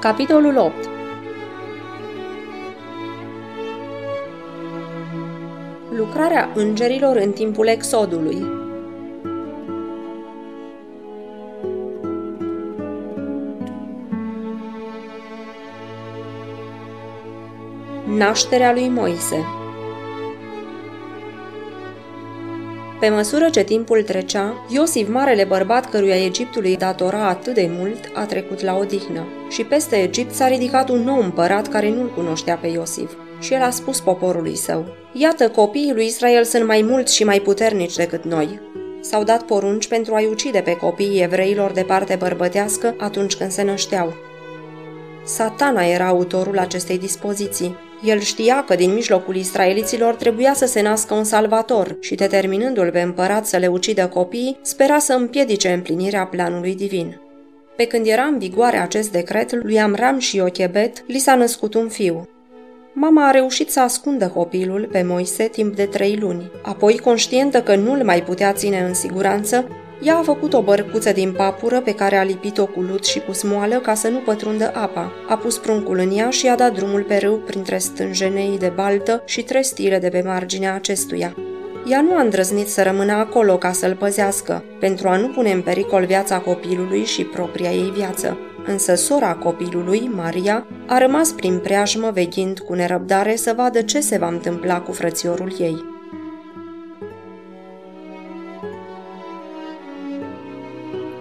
Capitolul 8 Lucrarea îngerilor în timpul exodului. Nașterea lui Moise Pe măsură ce timpul trecea, Iosif, marele bărbat căruia Egiptul îi datora atât de mult, a trecut la odihnă. Și peste Egipt s-a ridicat un nou împărat care nu-l cunoștea pe Iosif. Și el a spus poporului său, Iată, copiii lui Israel sunt mai mulți și mai puternici decât noi. S-au dat porunci pentru a-i ucide pe copiii evreilor de parte bărbătească atunci când se nășteau. Satana era autorul acestei dispoziții. El știa că din mijlocul israeliților trebuia să se nască un salvator și, determinându-l pe împărat să le ucidă copiii, spera să împiedice împlinirea planului divin. Pe când era în vigoare acest decret, lui Amram și Iochebet li s-a născut un fiu. Mama a reușit să ascundă copilul pe Moise timp de trei luni. Apoi, conștientă că nu-l mai putea ține în siguranță, ea a făcut o bărcuță din papură pe care a lipit-o cu lut și cu smoală ca să nu pătrundă apa. A pus pruncul în ea și a dat drumul pe râu printre stânjenei de baltă și trestile de pe marginea acestuia. Ea nu a îndrăznit să rămână acolo ca să-l păzească, pentru a nu pune în pericol viața copilului și propria ei viață. Însă sora copilului, Maria, a rămas prin preajmă veghind cu nerăbdare să vadă ce se va întâmpla cu frățiorul ei.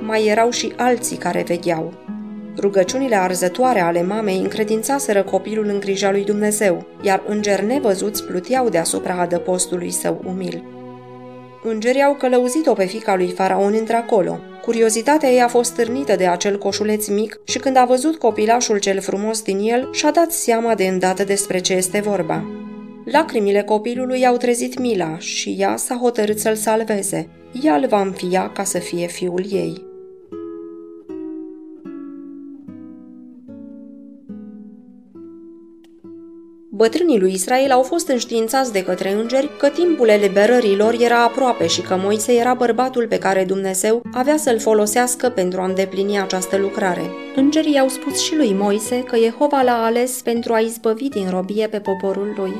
Mai erau și alții care vegheau. Rugăciunile arzătoare ale mamei încredințaseră copilul în grija lui Dumnezeu, iar îngeri nevăzuți pluteau deasupra adăpostului său umil. Îngerii au călăuzit-o pe fica lui Faraon într-acolo. Curiozitatea ei a fost stârnită de acel coșuleț mic și când a văzut copilașul cel frumos din el, și-a dat seama de îndată despre ce este vorba. Lacrimile copilului i-au trezit mila și ea s-a hotărât să-l salveze. Ea îl va înfia ca să fie fiul ei. Bătrânii lui Israel au fost înștiințați de către îngeri că timpul eliberării lor era aproape și că Moise era bărbatul pe care Dumnezeu avea să-l folosească pentru a îndeplini această lucrare. Îngerii i-au spus și lui Moise că Jehova l-a ales pentru a izbăvi din robie pe poporul lui.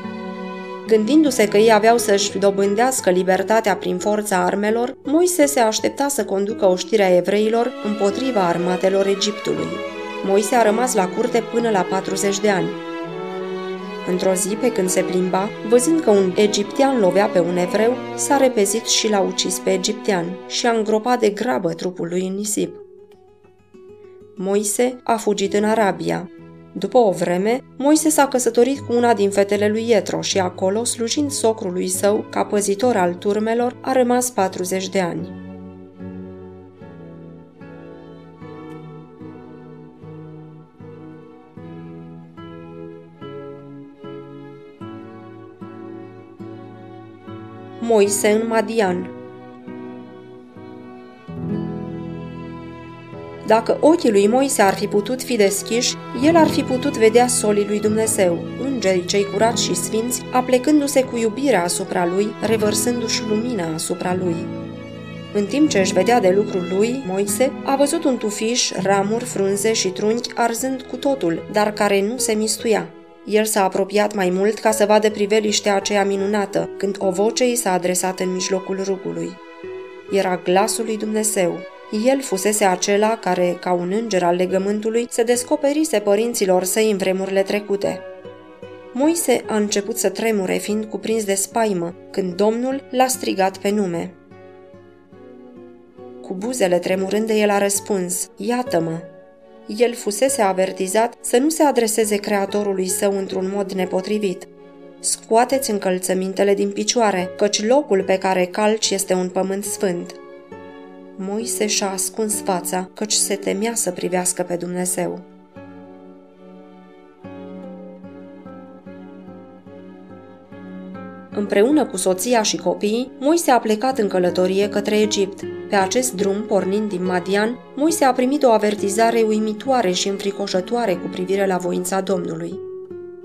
Gândindu-se că ei aveau să-și dobândească libertatea prin forța armelor, Moise se aștepta să conducă oștirea evreilor împotriva armatelor Egiptului. Moise a rămas la curte până la 40 de ani. Într-o zi, pe când se plimba, văzând că un egiptean lovea pe un evreu, s-a repezit și l-a ucis pe egiptean și a îngropat de grabă trupul lui în nisip. Moise a fugit în Arabia. După o vreme, Moise s-a căsătorit cu una din fetele lui Ietro și acolo, slujind socrului său ca păzitor al turmelor, a rămas 40 de ani. Moise în Madian. Dacă ochii lui Moise ar fi putut fi deschiși, el ar fi putut vedea solii lui Dumnezeu, îngerii cei curați și sfinți, aplecându-se cu iubire asupra lui, revărsându-și lumina asupra lui. În timp ce își vedea de lucrul lui, Moise a văzut un tufiș, ramuri, frunze și trunchi arzând cu totul, dar care nu se mistuia. El s-a apropiat mai mult ca să vadă priveliștea aceea minunată, când o voce i s-a adresat în mijlocul rugului. Era glasul lui Dumnezeu. El fusese acela care, ca un înger al legământului, se descoperise părinților săi în vremurile trecute. Moise a început să tremure, fiind cuprins de spaimă, când Domnul l-a strigat pe nume. Cu buzele tremurânde, el a răspuns, Iată-mă! El fusese avertizat să nu se adreseze creatorului său într-un mod nepotrivit. Scoateți încălțămintele din picioare, căci locul pe care calci este un pământ sfânt. Moise și-a ascuns fața, căci se temea să privească pe Dumnezeu. Împreună cu soția și copiii, Moise a plecat în călătorie către Egipt. Pe acest drum, pornind din Madian, Moise a primit o avertizare uimitoare și înfricoșătoare cu privire la voința Domnului.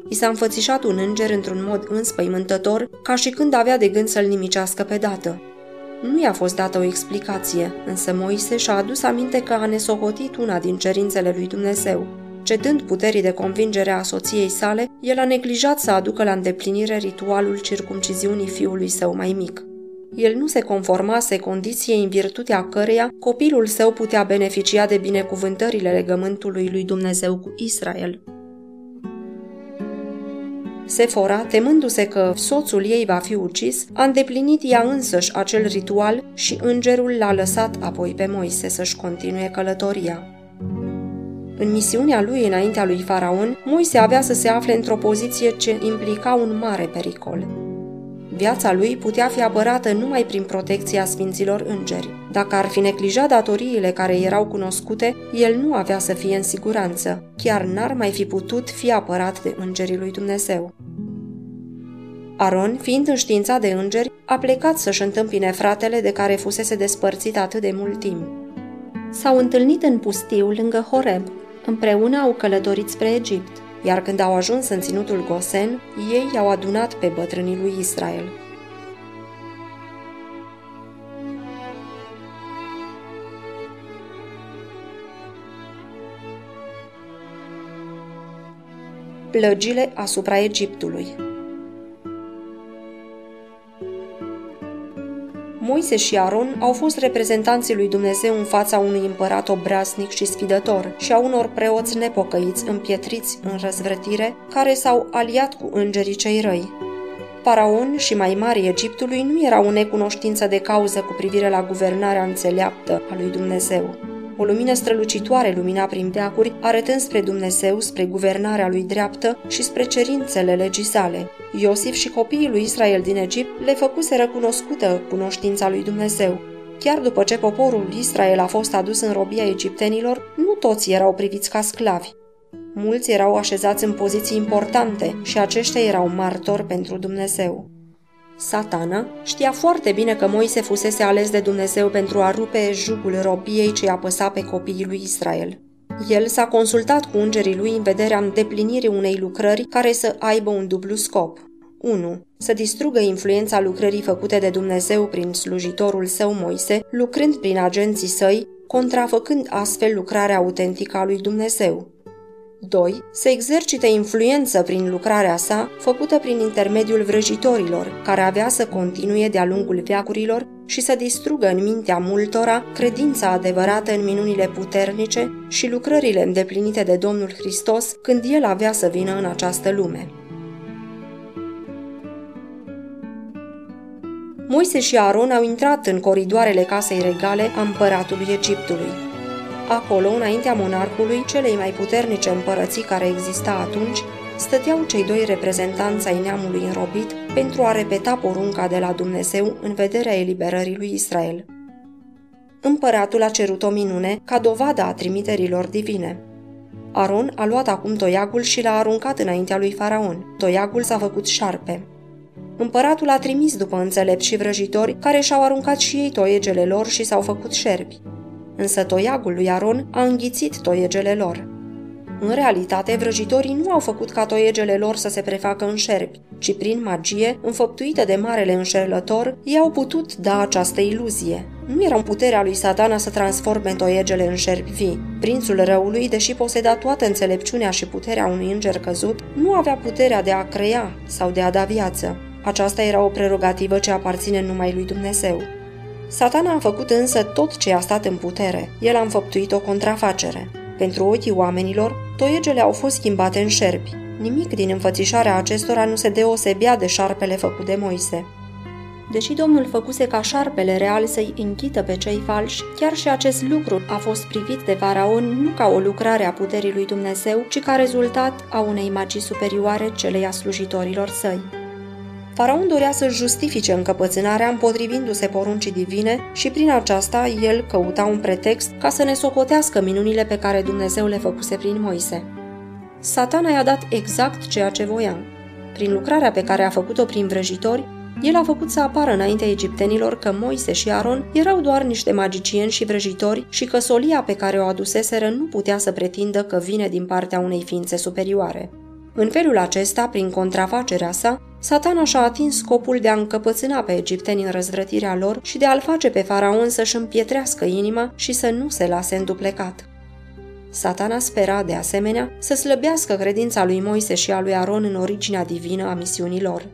I s-a înfățișat un înger într-un mod înspăimântător, ca și când avea de gând să-l nimicească pe dată. Nu i-a fost dată o explicație, însă Moise și-a adus aminte că a nesocotit una din cerințele lui Dumnezeu. Cedând puterii de convingere a soției sale, el a neglijat să aducă la îndeplinire ritualul circumciziunii fiului său mai mic. El nu se conformase condiției în virtutea căreia copilul său putea beneficia de binecuvântările legământului lui Dumnezeu cu Israel. Sefora, temându-se că soțul ei va fi ucis, a îndeplinit ea însăși acel ritual și îngerul l-a lăsat apoi pe Moise să-și continue călătoria. În misiunea lui înaintea lui Faraon, Moise avea să se afle într-o poziție ce implica un mare pericol. Viața lui putea fi apărată numai prin protecția sfinților îngeri. Dacă ar fi neglijat datoriile care erau cunoscute, el nu avea să fie în siguranță. Chiar n-ar mai fi putut fi apărat de îngerii lui Dumnezeu. Aron, fiind înștiințat de îngeri, a plecat să-și întâmpine fratele de care fusese despărțit atât de mult timp. S-au întâlnit în pustiu lângă Horeb. Împreună au călătorit spre Egipt iar când au ajuns în ținutul Gosen, ei i-au adunat pe bătrânii lui Israel. Plăgile asupra Egiptului Moise și Aron au fost reprezentanții lui Dumnezeu în fața unui împărat obraznic și sfidător și a unor preoți nepocăiți împietriți în răzvrătire, care s-au aliat cu îngerii cei răi. Paraon și mai mari Egiptului nu erau în necunoștință de cauză cu privire la guvernarea înțeleaptă a lui Dumnezeu. O lumină strălucitoare lumina prin veacuri, arătând spre Dumnezeu, spre guvernarea lui dreaptă și spre cerințele legii sale. Iosif și copiii lui Israel din Egipt le făcuse cunoscută cunoștința lui Dumnezeu. Chiar după ce poporul Israel a fost adus în robia egiptenilor, nu toți erau priviți ca sclavi. Mulți erau așezați în poziții importante și aceștia erau martori pentru Dumnezeu. Satana știa foarte bine că Moise fusese ales de Dumnezeu pentru a rupe jugul robiei ce apăsa pe copiii lui Israel. El s-a consultat cu îngerii lui în vederea îndeplinirii unei lucrări care să aibă un dublu scop. 1. Să distrugă influența lucrării făcute de Dumnezeu prin slujitorul său Moise, lucrând prin agenții săi, contrafăcând astfel lucrarea autentică a lui Dumnezeu. 2. Să exercite influență prin lucrarea sa, făcută prin intermediul vrăjitorilor, care avea să continue de-a lungul veacurilor și să distrugă în mintea multora credința adevărată în minunile puternice și lucrările îndeplinite de Domnul Hristos când El avea să vină în această lume. Moise și Aron au intrat în coridoarele casei regale a împăratului Egiptului. Acolo, înaintea monarhului, celei mai puternice împărății care exista atunci, stăteau cei doi reprezentanți ai neamului înrobit pentru a repeta porunca de la Dumnezeu în vederea eliberării lui Israel. Împăratul a cerut o minune ca dovadă a trimiterilor divine. Aron a luat acum toiagul și l-a aruncat înaintea lui Faraon. Toiagul s-a făcut șarpe. Împăratul a trimis după înțelepți și vrăjitori care și-au aruncat și ei toiegele lor și s-au făcut șerpi însă toiagul lui Aron a înghițit toiegele lor. În realitate, vrăjitorii nu au făcut ca toiegele lor să se prefacă în șerpi, ci prin magie, înfăptuită de marele înșelător, i-au putut da această iluzie. Nu era în puterea lui satana să transforme toiegele în șerpi vii. Prințul răului, deși poseda toată înțelepciunea și puterea unui înger căzut, nu avea puterea de a crea sau de a da viață. Aceasta era o prerogativă ce aparține numai lui Dumnezeu. Satana a făcut însă tot ce a stat în putere. El a înfăptuit o contrafacere. Pentru ochii oamenilor, toiegele au fost schimbate în șerpi. Nimic din înfățișarea acestora nu se deosebea de șarpele făcut de Moise. Deși Domnul făcuse ca șarpele real să-i închită pe cei falși, chiar și acest lucru a fost privit de faraon nu ca o lucrare a puterii lui Dumnezeu, ci ca rezultat a unei magii superioare celei a slujitorilor săi. Faraon dorea să-și justifice încăpățânarea împotrivindu-se poruncii divine și prin aceasta el căuta un pretext ca să ne socotească minunile pe care Dumnezeu le făcuse prin Moise. Satana i-a dat exact ceea ce voia. Prin lucrarea pe care a făcut-o prin vrăjitori, el a făcut să apară înaintea egiptenilor că Moise și Aron erau doar niște magicieni și vrăjitori și că solia pe care o aduseseră nu putea să pretindă că vine din partea unei ființe superioare. În felul acesta, prin contrafacerea sa, satana și-a atins scopul de a încăpățâna pe egipteni în răzvrătirea lor și de a-l face pe faraon să-și împietrească inima și să nu se lase înduplecat. Satana spera, de asemenea, să slăbească credința lui Moise și a lui Aron în originea divină a misiunilor.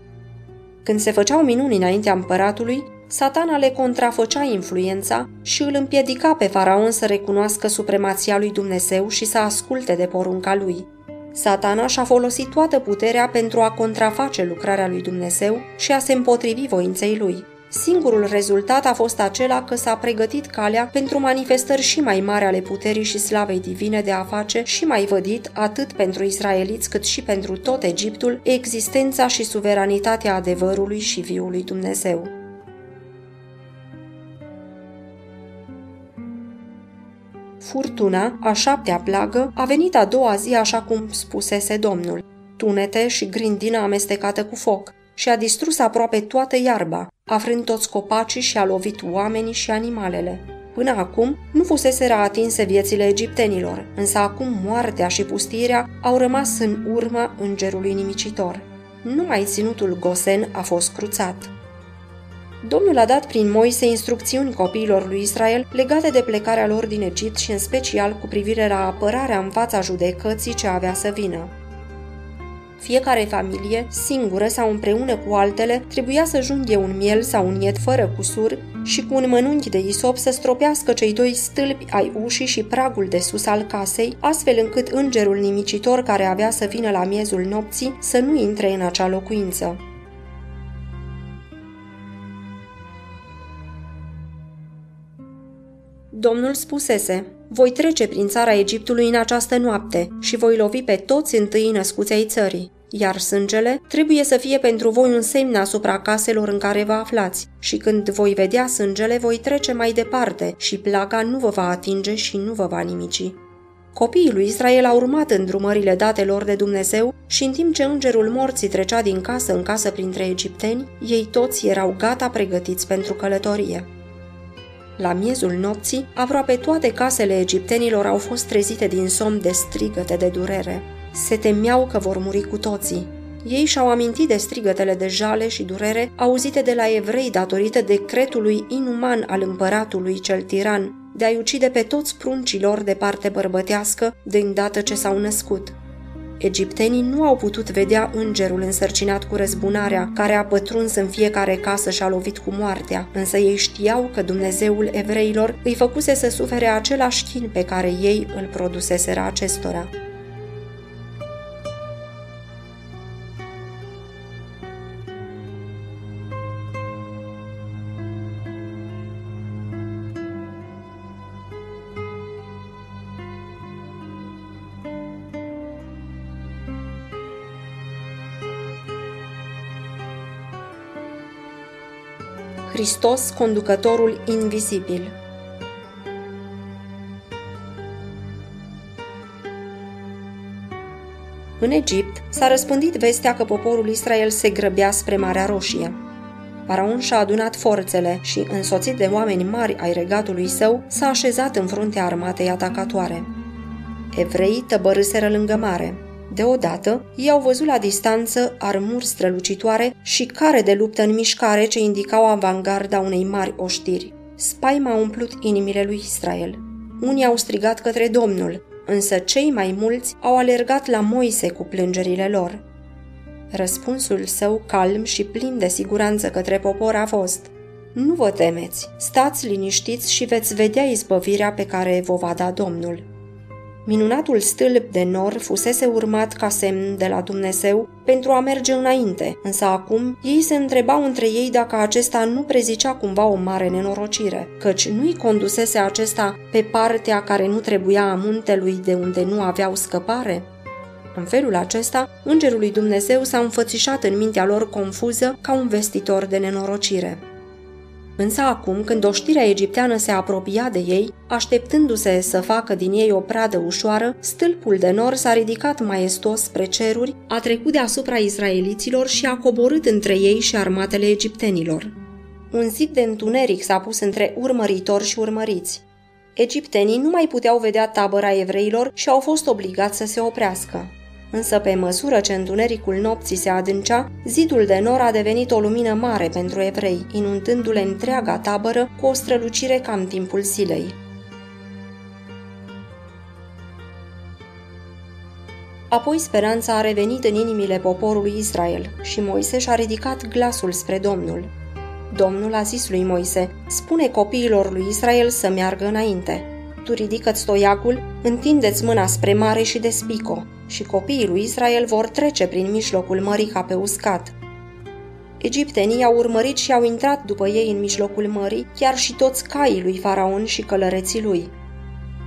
Când se făceau minuni înaintea împăratului, satana le contrafăcea influența și îl împiedica pe faraon să recunoască supremația lui Dumnezeu și să asculte de porunca lui. Satana și-a folosit toată puterea pentru a contraface lucrarea lui Dumnezeu și a se împotrivi voinței lui. Singurul rezultat a fost acela că s-a pregătit calea pentru manifestări și mai mari ale puterii și slavei divine de a face și mai vădit, atât pentru israeliți cât și pentru tot Egiptul, existența și suveranitatea adevărului și viului Dumnezeu. Furtuna, a șaptea plagă, a venit a doua zi așa cum spusese Domnul. Tunete și grindină amestecată cu foc și a distrus aproape toată iarba, afrând toți copacii și a lovit oamenii și animalele. Până acum nu fusese atinse viețile egiptenilor, însă acum moartea și pustirea au rămas în urma îngerului nimicitor. Numai ținutul Gosen a fost cruțat. Domnul a dat prin Moise instrucțiuni copiilor lui Israel legate de plecarea lor din Egipt și în special cu privire la apărarea în fața judecății ce avea să vină. Fiecare familie, singură sau împreună cu altele, trebuia să junghe un miel sau un iet fără cusur și cu un mănunchi de isop să stropească cei doi stâlpi ai ușii și pragul de sus al casei, astfel încât îngerul nimicitor care avea să vină la miezul nopții să nu intre în acea locuință. Domnul spusese, voi trece prin țara Egiptului în această noapte și voi lovi pe toți întâi născuți ai țării. Iar sângele trebuie să fie pentru voi un semn asupra caselor în care vă aflați și când voi vedea sângele, voi trece mai departe și plaga nu vă va atinge și nu vă va nimici. Copiii lui Israel au urmat îndrumările date lor de Dumnezeu și în timp ce îngerul morții trecea din casă în casă printre egipteni, ei toți erau gata pregătiți pentru călătorie. La miezul nopții, aproape toate casele egiptenilor au fost trezite din somn de strigăte de durere. Se temeau că vor muri cu toții. Ei și-au amintit de strigătele de jale și durere auzite de la evrei datorită decretului inuman al împăratului cel tiran de a-i ucide pe toți pruncilor de parte bărbătească de îndată ce s-au născut. Egiptenii nu au putut vedea îngerul însărcinat cu răzbunarea, care a pătruns în fiecare casă și a lovit cu moartea, însă ei știau că Dumnezeul evreilor îi făcuse să sufere același chin pe care ei îl produseseră acestora. Hristos, conducătorul invizibil. În Egipt s-a răspândit vestea că poporul Israel se grăbea spre Marea Roșie. Faraon și-a adunat forțele și, însoțit de oameni mari ai regatului său, s-a așezat în fruntea armatei atacatoare. Evreii tăbărâseră lângă mare. Deodată, ei au văzut la distanță armuri strălucitoare și care de luptă în mișcare ce indicau avangarda unei mari oștiri. Spaima a umplut inimile lui Israel. Unii au strigat către Domnul, însă cei mai mulți au alergat la Moise cu plângerile lor. Răspunsul său, calm și plin de siguranță către popor a fost Nu vă temeți, stați liniștiți și veți vedea izbăvirea pe care vă va da Domnul. Minunatul stâlp de nor fusese urmat ca semn de la Dumnezeu pentru a merge înainte, însă acum ei se întrebau între ei dacă acesta nu prezicea cumva o mare nenorocire, căci nu-i condusese acesta pe partea care nu trebuia a muntelui de unde nu aveau scăpare? În felul acesta, îngerul lui Dumnezeu s-a înfățișat în mintea lor confuză ca un vestitor de nenorocire. Însă acum, când oștirea egipteană se apropia de ei, așteptându-se să facă din ei o pradă ușoară, stâlpul de nor s-a ridicat maestos spre ceruri, a trecut deasupra israeliților și a coborât între ei și armatele egiptenilor. Un zid de întuneric s-a pus între urmăritori și urmăriți. Egiptenii nu mai puteau vedea tabăra evreilor și au fost obligați să se oprească. Însă pe măsură ce întunericul nopții se adâncea, zidul de nor a devenit o lumină mare pentru evrei, inundându-le întreaga tabără cu o strălucire ca în timpul zilei. Apoi speranța a revenit în inimile poporului Israel și Moise și-a ridicat glasul spre Domnul. Domnul a zis lui Moise, spune copiilor lui Israel să meargă înainte. Tu ridică-ți toiacul, întindeți mâna spre mare și despico, și copiii lui Israel vor trece prin mijlocul mării ca pe uscat. Egiptenii au urmărit și au intrat după ei în mijlocul mării, chiar și toți caii lui Faraon și călăreții lui.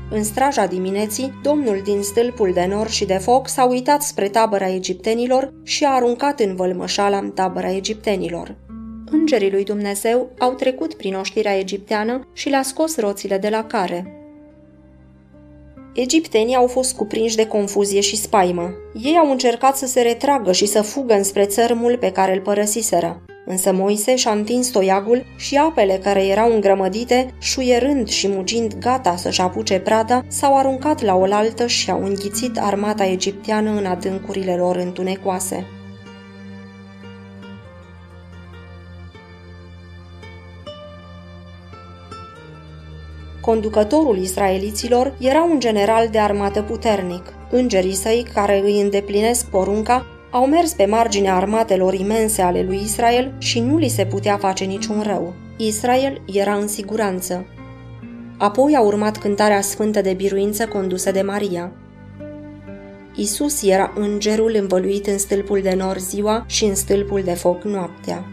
În straja dimineții, domnul din stâlpul de nor și de foc s-a uitat spre tabăra egiptenilor și a aruncat în vălmășala în tabăra egiptenilor. Îngerii lui Dumnezeu au trecut prin oștirea egipteană și le-a scos roțile de la care. Egiptenii au fost cuprinși de confuzie și spaimă. Ei au încercat să se retragă și să fugă înspre țărmul pe care îl părăsiseră. Însă Moise și-a întins toiagul și apele care erau îngrămădite, șuierând și mugind gata să-și apuce prada, s-au aruncat la oaltă și au înghițit armata egipteană în adâncurile lor întunecoase. Conducătorul israeliților era un general de armată puternic. Îngerii săi, care îi îndeplinesc porunca, au mers pe marginea armatelor imense ale lui Israel și nu li se putea face niciun rău. Israel era în siguranță. Apoi a urmat cântarea sfântă de biruință condusă de Maria. Isus era îngerul învăluit în stâlpul de nor ziua și în stâlpul de foc noaptea.